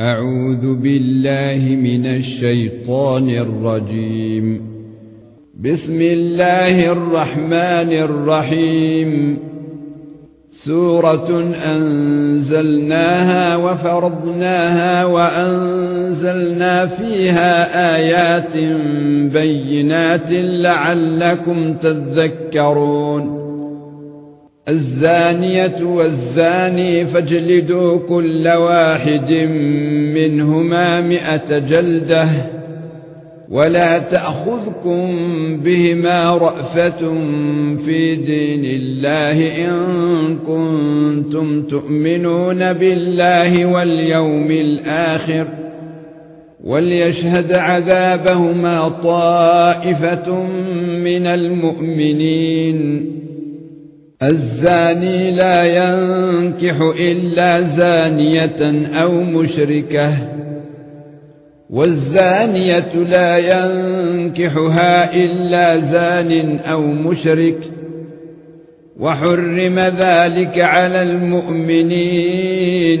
أعوذ بالله من الشيطان الرجيم. بسم الله الرحمن الرحيم. سورة أنزلناها وفرضناها وأنزلنا فيها آيات بينات لعلكم تذكرون. الزانية والزاني فاجلدوا كل واحد منهما مئة جلدة ولا تأخذكم بهما رأفة في دين الله إن كنتم تؤمنون بالله واليوم الآخر وليشهد عذابهما طائفة من المؤمنين الزاني لا ينكح إلا زانية أو مشركة والزانية لا ينكحها إلا زان أو مشرك وحرم ذلك على المؤمنين.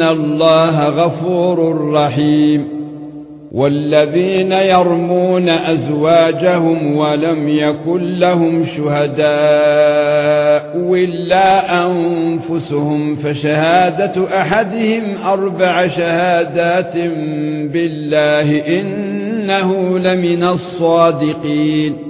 فان الله غفور رحيم والذين يرمون ازواجهم ولم يكن لهم شهداء الا انفسهم فشهاده احدهم أربع شهادات بالله انه لمن الصادقين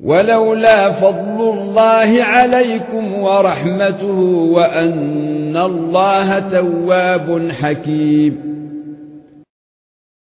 ولولا فضل الله عليكم ورحمته وأن الله تواب حكيم